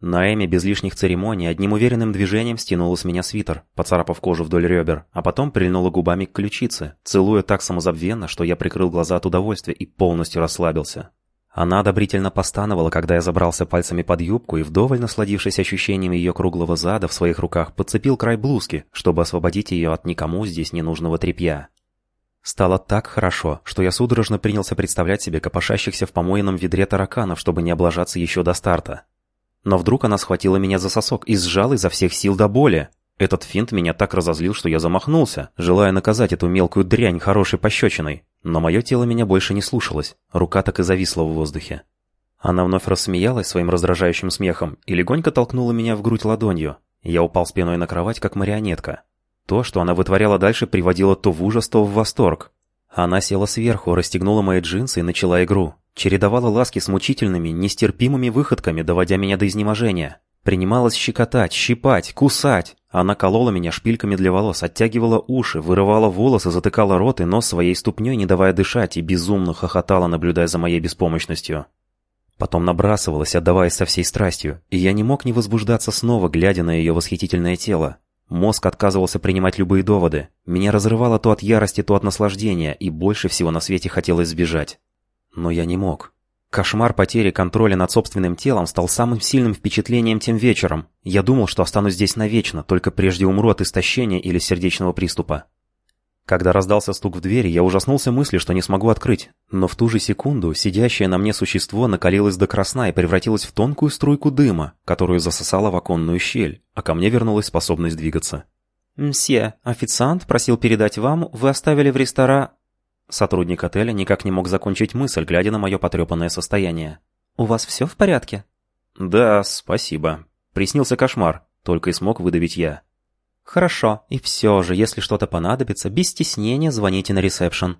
На Эми без лишних церемоний одним уверенным движением стянула с меня свитер, поцарапав кожу вдоль ребер, а потом прильнула губами к ключице, целуя так самозабвенно, что я прикрыл глаза от удовольствия и полностью расслабился. Она одобрительно постановала, когда я забрался пальцами под юбку и, вдоволь насладившись ощущением ее круглого зада в своих руках, подцепил край блузки, чтобы освободить ее от никому здесь ненужного тряпья. Стало так хорошо, что я судорожно принялся представлять себе копошащихся в помоенном ведре тараканов, чтобы не облажаться еще до старта. Но вдруг она схватила меня за сосок и сжала изо всех сил до боли. Этот финт меня так разозлил, что я замахнулся, желая наказать эту мелкую дрянь хорошей пощечиной. Но мое тело меня больше не слушалось, рука так и зависла в воздухе. Она вновь рассмеялась своим раздражающим смехом и легонько толкнула меня в грудь ладонью. Я упал спиной на кровать, как марионетка. То, что она вытворяла дальше, приводило то в ужас, то в восторг. Она села сверху, расстегнула мои джинсы и начала игру. Чередовала ласки с мучительными, нестерпимыми выходками, доводя меня до изнеможения. Принималась щекотать, щипать, кусать. Она колола меня шпильками для волос, оттягивала уши, вырывала волосы, затыкала рот и нос своей ступней, не давая дышать, и безумно хохотала, наблюдая за моей беспомощностью. Потом набрасывалась, отдаваясь со всей страстью, и я не мог не возбуждаться снова, глядя на ее восхитительное тело. Мозг отказывался принимать любые доводы. Меня разрывало то от ярости, то от наслаждения, и больше всего на свете хотелось сбежать. Но я не мог. Кошмар потери контроля над собственным телом стал самым сильным впечатлением тем вечером. Я думал, что останусь здесь навечно, только прежде умру от истощения или сердечного приступа. Когда раздался стук в двери, я ужаснулся мысли, что не смогу открыть. Но в ту же секунду сидящее на мне существо накалилось до красна и превратилось в тонкую струйку дыма, которую засосало в оконную щель, а ко мне вернулась способность двигаться. «Мсье, официант просил передать вам, вы оставили в ресторан...» Сотрудник отеля никак не мог закончить мысль, глядя на мое потрепанное состояние. «У вас все в порядке?» «Да, спасибо. Приснился кошмар, только и смог выдавить я». «Хорошо, и все же, если что-то понадобится, без стеснения звоните на ресепшн».